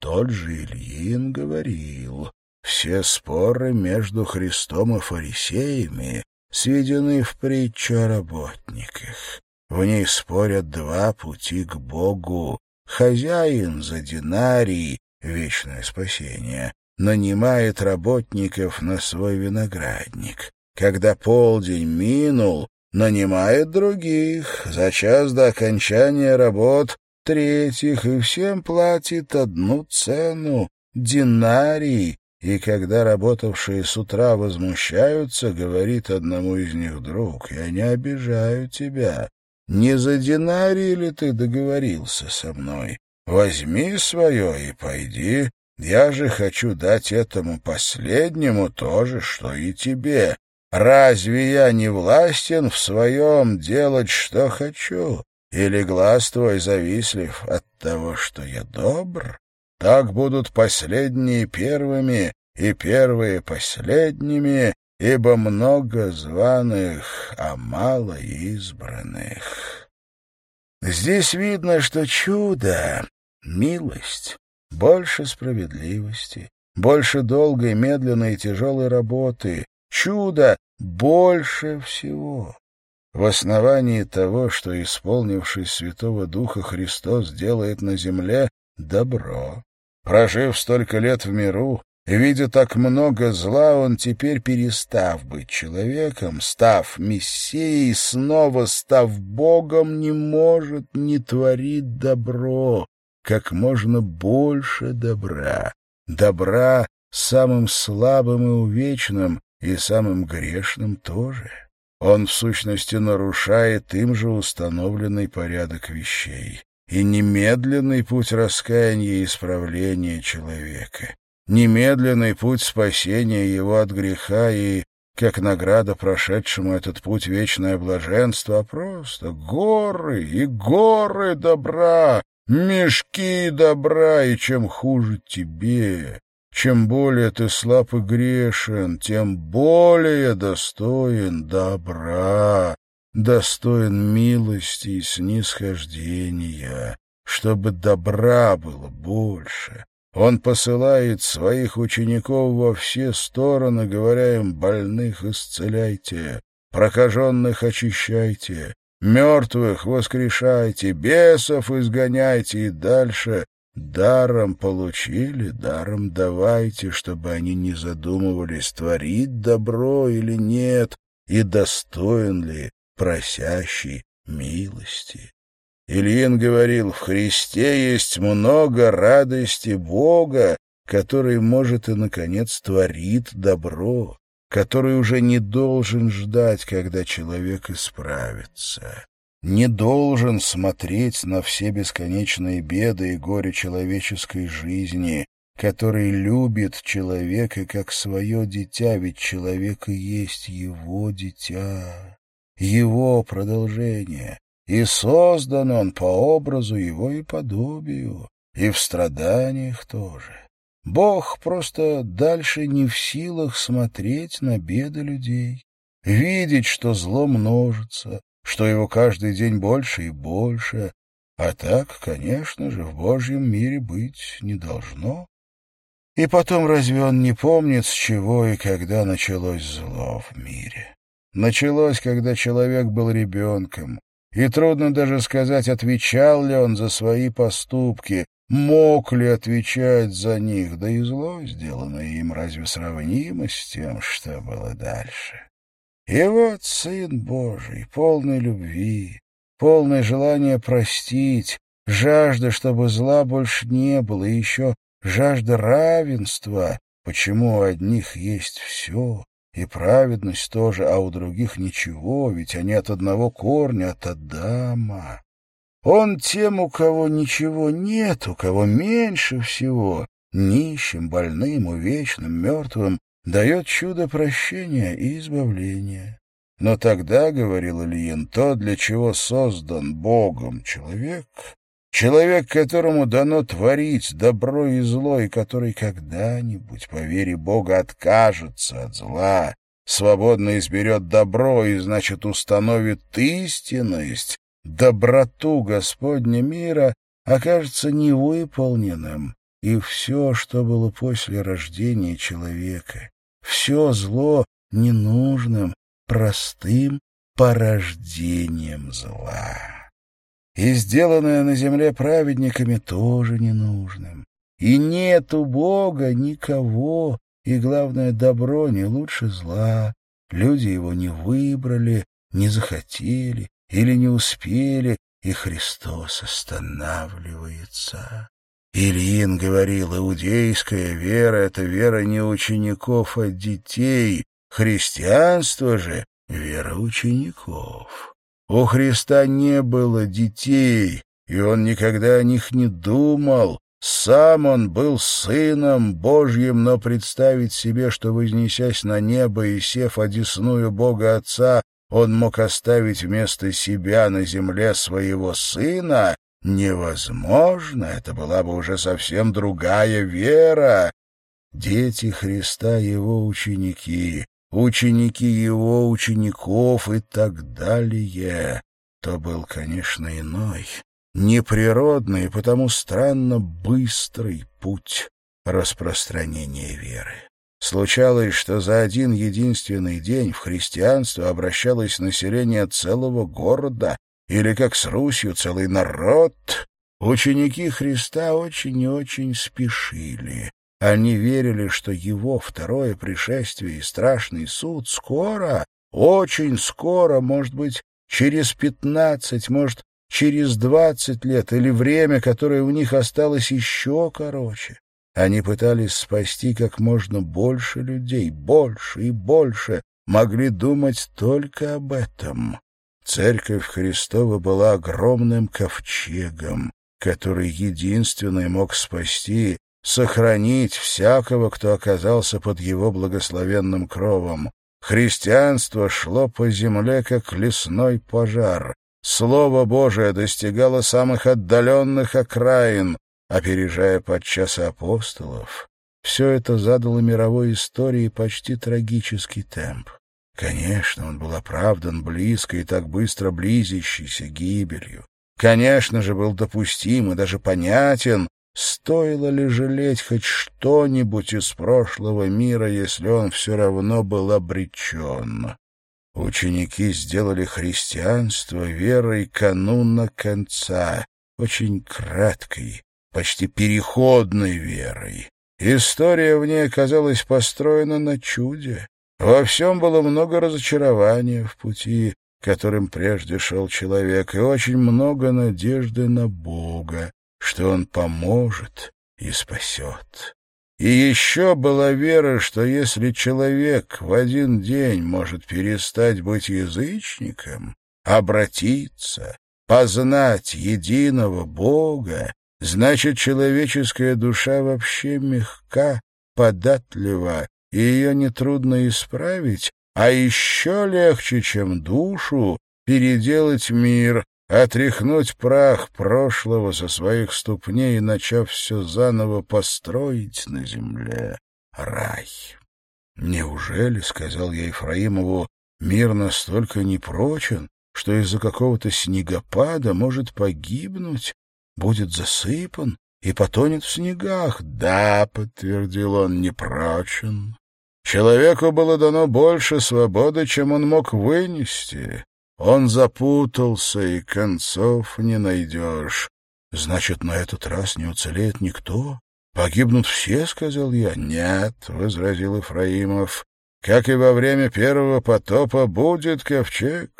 Тот же Ильин говорил, все споры между Христом и фарисеями сведены в притчу о работниках. В ней спорят два пути к Богу. Хозяин за динарий, вечное спасение, нанимает работников на свой виноградник. Когда полдень минул, нанимает других, за час до окончания работ третьих, и всем платит одну цену — динарий, и когда работавшие с утра возмущаются, говорит одному из них друг, «Я не обижаю тебя. Не за динарий ли ты договорился со мной? Возьми свое и пойди. Я же хочу дать этому последнему то же, что и тебе». Разве я не властен в своем делать, что хочу? Или глаз твой завислив от того, что я добр? Так будут последние первыми и первые последними, ибо много званых, а мало избранных. Здесь видно, что чудо, милость, больше справедливости, больше долгой, медленной и тяжелой работы, чудо больше всего. В основании того, что, исполнившись Святого Духа, Христос делает на земле добро. Прожив столько лет в миру, видя так много зла, он теперь, перестав быть человеком, став мессией, снова став Богом, не может не творить добро, как можно больше добра. Добра самым слабым и увечным, и самым грешным тоже. Он, в сущности, нарушает им же установленный порядок вещей и немедленный путь раскаяния и исправления человека, немедленный путь спасения его от греха и, как награда прошедшему этот путь, вечное блаженство, а просто горы и горы добра, мешки добра, и чем хуже тебе, чем более ты слаб и грешен, тем более достоин добра, достоин милости и снисхождения, чтобы добра было больше. Он посылает своих учеников во все стороны, говоря им, больных исцеляйте, прокаженных очищайте, мертвых воскрешайте, бесов изгоняйте и дальше Даром получили, даром давайте, чтобы они не задумывались, творить добро или нет, и достоин ли просящий милости. Ильин говорил, в Христе есть много радости Бога, который может и, наконец, творит добро, который уже не должен ждать, когда человек исправится не должен смотреть на все бесконечные беды и горе человеческой жизни, который любит человека как свое дитя, ведь человек и есть его дитя, его продолжение, и создан он по образу его и подобию, и в страданиях тоже. Бог просто дальше не в силах смотреть на беды людей, видеть, что зло множится, что его каждый день больше и больше, а так, конечно же, в Божьем мире быть не должно. И потом, разве он не помнит, с чего и когда началось зло в мире? Началось, когда человек был ребенком, и трудно даже сказать, отвечал ли он за свои поступки, мог ли отвечать за них, да и зло, сделанное им, разве сравнимо с тем, что было дальше? И вот Сын Божий, полный любви, полное желание простить, жажда, чтобы зла больше не было, и еще жажда равенства, почему у одних есть все, и праведность тоже, а у других ничего, ведь они от одного корня, от Адама. Он тем, у кого ничего нет, у кого меньше всего, нищим, больным, увечным, мертвым, дает чудо прощения и избавления. Но тогда, — говорил Ильин, — то, для чего создан Богом человек, человек, которому дано творить добро и зло, и который когда-нибудь, по вере Бога, откажется от зла, свободно изберет добро и, значит, установит истинность, доброту Господня мира, окажется невыполненным, и все, что было после рождения человека, все зло ненужным, простым порождением зла. И сделанное на земле праведниками тоже ненужным. И нет у Бога никого, и, главное, добро не лучше зла. Люди его не выбрали, не захотели или не успели, и Христос останавливается. Ильин говорил, иудейская вера — это вера не учеников, а детей, христианство же — вера учеников. У Христа не было детей, и он никогда о них не думал, Сам он был сыном Божьим, но представить себе, что, вознесясь на небо и сев одесную Бога Отца, он мог оставить вместо себя на земле своего сына, невозможно. Это была бы уже совсем другая вера. Дети Христа — его ученики, ученики его учеников и так далее. То был, конечно, иной, неприродный потому странно быстрый путь распространения веры. Случалось, что за один единственный день в христианство обращалось население целого города, или, как с Русью, целый народ. Ученики Христа очень и очень спешили. Они верили, что его второе пришествие и страшный суд скоро, очень скоро, может быть, через пятнадцать, может, через двадцать лет, или время, которое у них осталось еще короче. Они пытались спасти как можно больше людей, больше и больше, могли думать только об этом. Церковь Христова была огромным ковчегом, который единственный мог спасти, сохранить всякого, кто оказался под его благословенным кровом. Христианство шло по земле, как лесной пожар. Слово Божие достигало самых отдаленных окраин, опережая подчас апостолов, все это задало мировой истории почти трагический темп. Конечно, он был оправдан близко и так быстро близящейся гибелью. Конечно же, был допустим и даже понятен, стоило ли жалеть хоть что-нибудь из прошлого мира, если он все равно был обречен. Ученики сделали христианство верой кануна конца, очень краткой, почти переходной верой. История в ней оказалась построена на чуде. Во всем было много разочарования в пути, которым прежде шел человек, и очень много надежды на Бога, что Он поможет и спасет. И еще была вера, что если человек в один день может перестать быть язычником, обратиться, познать единого Бога, Значит, человеческая душа вообще мягка, податлива, и ее нетрудно исправить, а еще легче, чем душу, переделать мир, отряхнуть прах прошлого со своих ступней и, начав все заново построить на земле рай. «Неужели, — сказал я Ефраимову, — мир настолько непрочен, что из-за какого-то снегопада может погибнуть, будет засыпан и потонет в снегах. Да, — подтвердил он, — не прочен. Человеку было дано больше свободы, чем он мог вынести. Он запутался, и концов не найдешь. Значит, на этот раз не уцелеет никто? Погибнут все, — сказал я. Нет, — возразил Ифраимов. Как и во время первого потопа будет ковчег,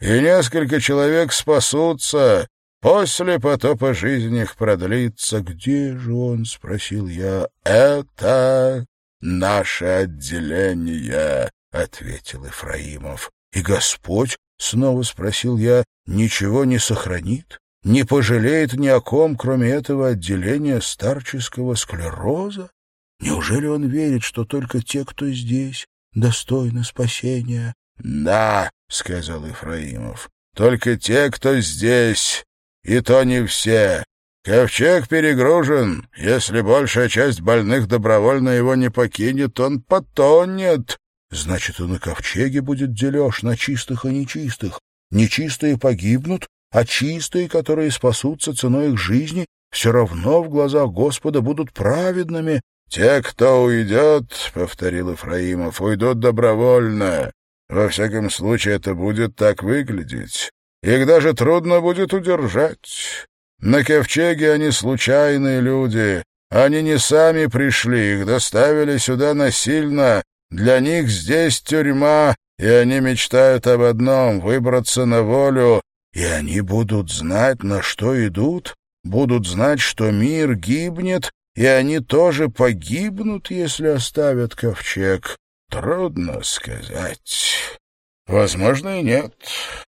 и несколько человек спасутся, После потопа жизнь их продлится. Где же он? — спросил я. — Это наше отделение, — ответил Ифраимов. — И Господь, — снова спросил я, — ничего не сохранит? Не пожалеет ни о ком, кроме этого отделения старческого склероза? Неужели он верит, что только те, кто здесь, достойны спасения? — Да, — сказал Ифраимов, — только те, кто здесь, и то не все. Ковчег перегружен. Если большая часть больных добровольно его не покинет, он потонет. Значит, и на ковчеге будет дележ на чистых и нечистых. Нечистые погибнут, а чистые, которые спасутся ценой их жизни, все равно в глазах Господа будут праведными. «Те, кто уйдет, — повторил Ифраимов, — уйдут добровольно. Во всяком случае, это будет так выглядеть. Их даже трудно будет удержать. На ковчеге они случайные люди. Они не сами пришли, их доставили сюда насильно. Для них здесь тюрьма, и они мечтают об одном — выбраться на волю. И они будут знать, на что идут, будут знать, что мир гибнет, и они тоже погибнут, если оставят ковчег. Трудно сказать. Возможно, и нет.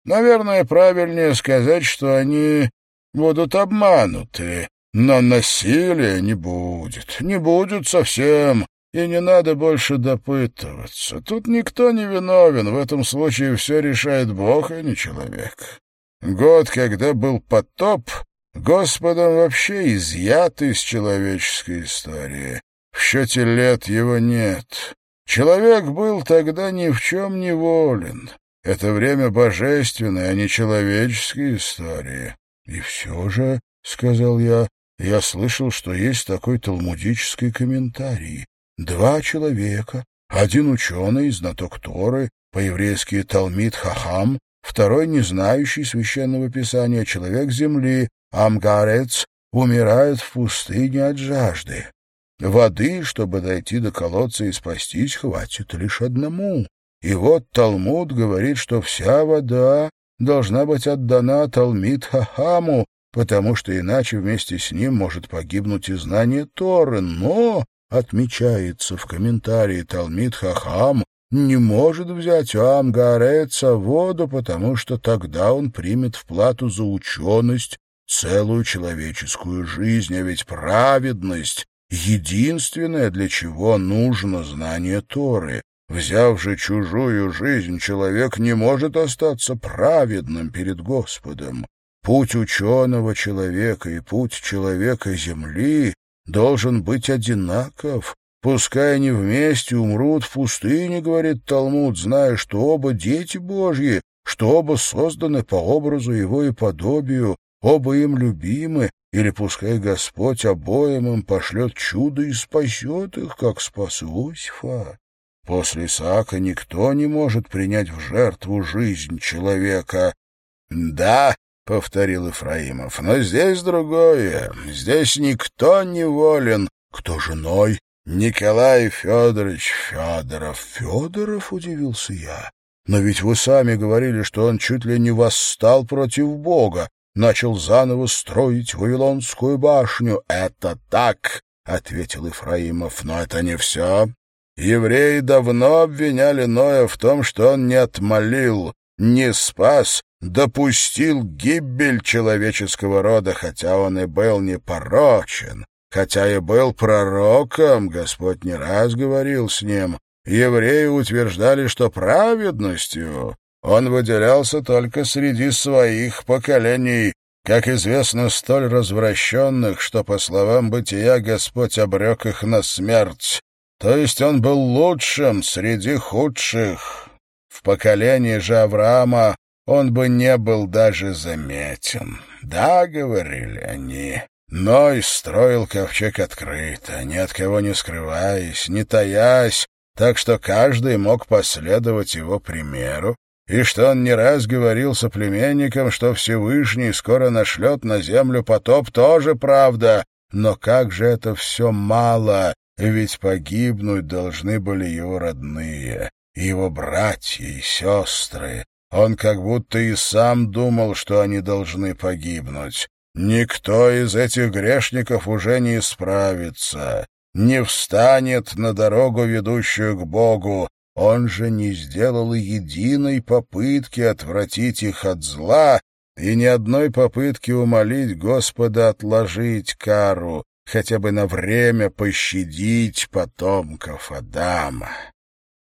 Наверное, правильнее сказать, что они будут обмануты. Но насилия не будет, не будет совсем, и не надо больше допытываться. Тут никто не виновен, в этом случае все решает Бог, а не человек. Год, когда был потоп, Господом вообще изъят из человеческой истории. В счете лет его нет. Человек был тогда ни в чем не волен. Это время божественной, а не человеческой истории. И все же, — сказал я, — я слышал, что есть такой талмудический комментарий. Два человека, один ученый, знаток Торы, по-еврейски Талмит Хахам, второй, не священного писания, человек земли, Амгарец, умирают в пустыне от жажды. Воды, чтобы дойти до колодца и спастись, хватит лишь одному. И вот Талмуд говорит, что вся вода должна быть отдана Талмит Хахаму, потому что иначе вместе с ним может погибнуть и знание Торы. Но, отмечается в комментарии Талмит Хахам, не может взять у Амгареца воду, потому что тогда он примет в плату за ученость целую человеческую жизнь, а ведь праведность — единственное, для чего нужно знание Торы. Взяв же чужую жизнь, человек не может остаться праведным перед Господом. Путь ученого человека и путь человека земли должен быть одинаков. Пускай они вместе умрут в пустыне, говорит Талмуд, зная, что оба дети Божьи, что оба созданы по образу его и подобию, оба им любимы, или пускай Господь обоим им пошлет чудо и спасет их, как спас Иосифа. После Исаака никто не может принять в жертву жизнь человека. — Да, — повторил Ифраимов, — но здесь другое. Здесь никто не волен. Кто женой? Николай Федорович Федоров. Федоров, — удивился я. Но ведь вы сами говорили, что он чуть ли не восстал против Бога, начал заново строить Вавилонскую башню. — Это так, — ответил Ифраимов, — но это не все. Евреи давно обвиняли Ноя в том, что он не отмолил, не спас, допустил гибель человеческого рода, хотя он и был непорочен, хотя и был пророком, Господь не раз говорил с ним. Евреи утверждали, что праведностью он выделялся только среди своих поколений, как известно, столь развращенных, что, по словам бытия, Господь обрек их на смерть. То есть он был лучшим среди худших. В поколении же Авраама он бы не был даже заметен. Да, говорили они, Ной строил ковчег открыто, ни от кого не скрываясь, не таясь, так что каждый мог последовать его примеру, и что он не раз говорил соплеменникам, что Всевышний скоро нашлет на землю потоп, тоже правда, но как же это все мало, ведь погибнуть должны были его родные, его братья и сестры. Он как будто и сам думал, что они должны погибнуть. Никто из этих грешников уже не исправится, не встанет на дорогу, ведущую к Богу. Он же не сделал единой попытки отвратить их от зла и ни одной попытки умолить Господа отложить кару, хотя бы на время пощадить потомков Адама.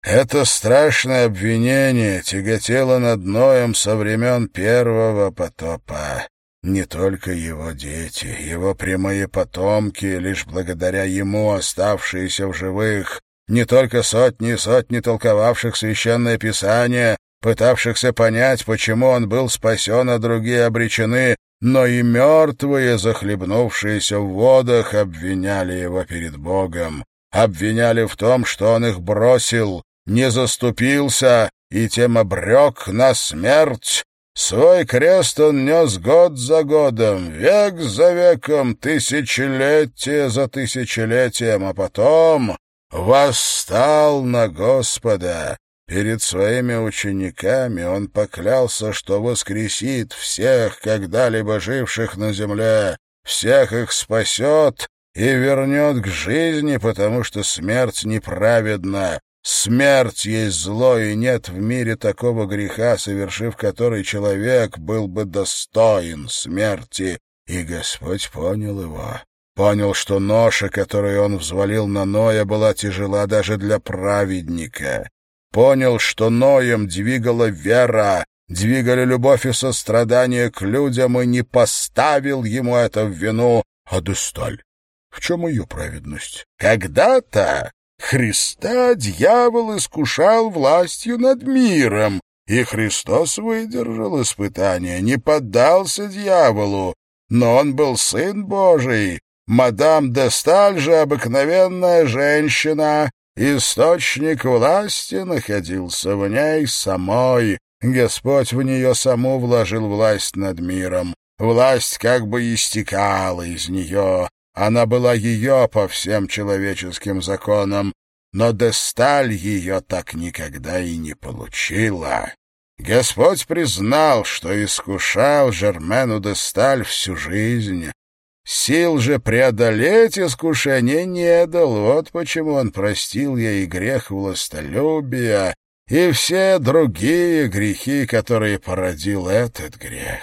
Это страшное обвинение тяготело над Ноем со времен первого потопа. Не только его дети, его прямые потомки, лишь благодаря ему оставшиеся в живых, не только сотни и сотни толковавших священное писание, пытавшихся понять, почему он был спасен, а другие обречены, но и мертвые, захлебнувшиеся в водах, обвиняли его перед Богом, обвиняли в том, что он их бросил, не заступился и тем обрек на смерть. Свой крест он нес год за годом, век за веком, тысячелетие за тысячелетием, а потом восстал на Господа, Перед своими учениками он поклялся, что воскресит всех, когда-либо живших на земле, всех их спасет и вернет к жизни, потому что смерть неправедна. Смерть есть зло, и нет в мире такого греха, совершив который человек был бы достоин смерти. И Господь понял его. Понял, что ноша, которую он взвалил на Ноя, была тяжела даже для праведника. Понял, что Ноем двигала вера, двигали любовь и сострадание к людям, и не поставил ему это в вину, а Десталь. В чем ее праведность? Когда-то Христа дьявол искушал властью над миром, и Христос выдержал испытание, не поддался дьяволу, но он был Сын Божий. Мадам де Сталь же обыкновенная женщина, источник власти находился в ней самой. Господь в нее саму вложил власть над миром. Власть как бы истекала из нее. Она была ее по всем человеческим законам, но Десталь ее так никогда и не получила. Господь признал, что искушал Жермену Десталь всю жизнь. Сил же преодолеть искушение не дал, вот почему он простил ей грех властолюбия и все другие грехи, которые породил этот грех.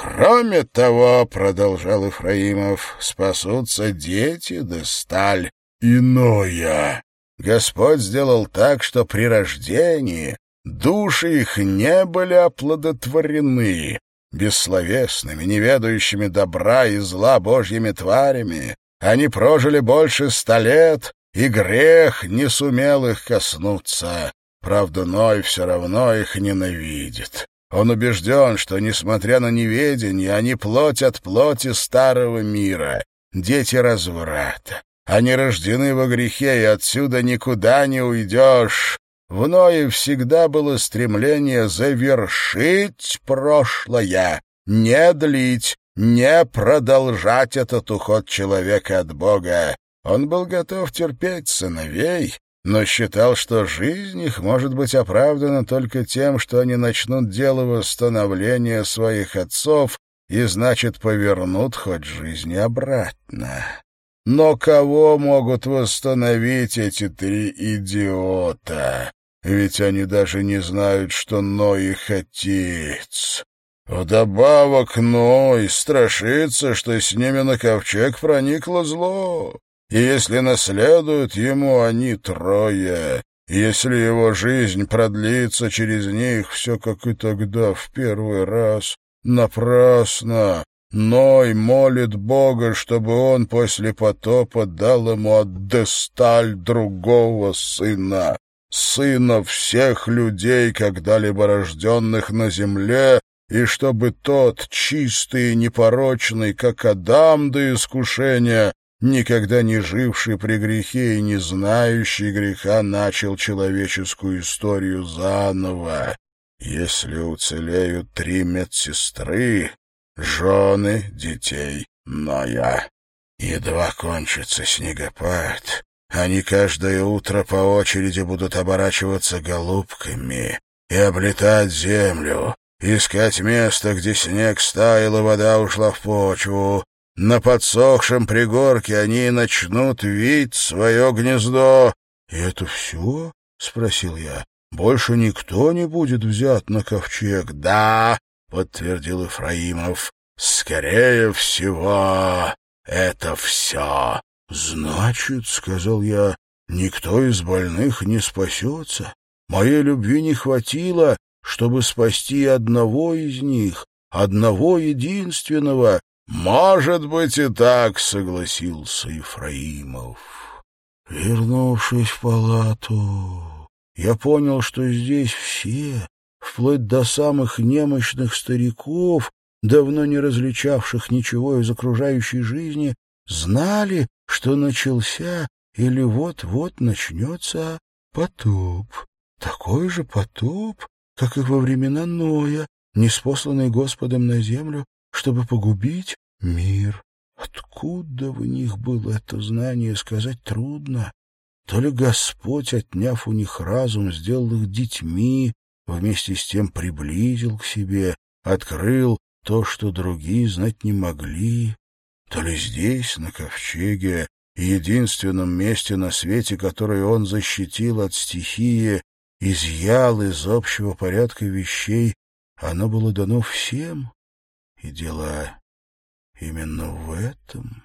Кроме того, — продолжал Ифраимов, — спасутся дети да сталь иное. Господь сделал так, что при рождении души их не были оплодотворены бессловесными, неведающими добра и зла божьими тварями. Они прожили больше ста лет, и грех не сумел их коснуться. Правда, Ной все равно их ненавидит. Он убежден, что, несмотря на неведение, они плоть от плоти старого мира, дети разврата. Они рождены во грехе, и отсюда никуда не уйдешь. В Ное всегда было стремление завершить прошлое, не длить, не продолжать этот уход человека от Бога. Он был готов терпеть сыновей, но считал, что жизнь их может быть оправдана только тем, что они начнут дело восстановления своих отцов и, значит, повернут хоть жизнь обратно. Но кого могут восстановить эти три идиота? Ведь они даже не знают, что Ной их отец. Вдобавок Ной страшится, что с ними на ковчег проникло зло если наследуют ему они трое, если его жизнь продлится через них, все как и тогда, в первый раз, напрасно. Ной молит Бога, чтобы он после потопа дал ему от Десталь другого сына, сына всех людей, когда-либо рожденных на земле, и чтобы тот, чистый и непорочный, как Адам до искушения, никогда не живший при грехе и не знающий греха, начал человеческую историю заново. Если уцелеют три медсестры, жены детей Ноя. Едва кончится снегопад, они каждое утро по очереди будут оборачиваться голубками и облетать землю, искать место, где снег стаял и вода ушла в почву, на подсохшем пригорке они начнут видеть свое гнездо. — это все? — спросил я. — Больше никто не будет взят на ковчег? — Да, — подтвердил Ифраимов. — Скорее всего, это все. — Значит, — сказал я, — никто из больных не спасется. Моей любви не хватило, чтобы спасти одного из них, одного единственного, «Может быть и так», — согласился Ефраимов. Вернувшись в палату, я понял, что здесь все, вплоть до самых немощных стариков, давно не различавших ничего из окружающей жизни, знали, что начался или вот-вот начнется потоп. Такой же потоп, как и во времена Ноя, неспосланный Господом на землю чтобы погубить мир. Откуда в них было это знание, сказать трудно. То ли Господь, отняв у них разум, сделал их детьми, вместе с тем приблизил к себе, открыл то, что другие знать не могли, то ли здесь, на ковчеге, единственном месте на свете, которое он защитил от стихии, изъял из общего порядка вещей, оно было дано всем, и дело Именно в этом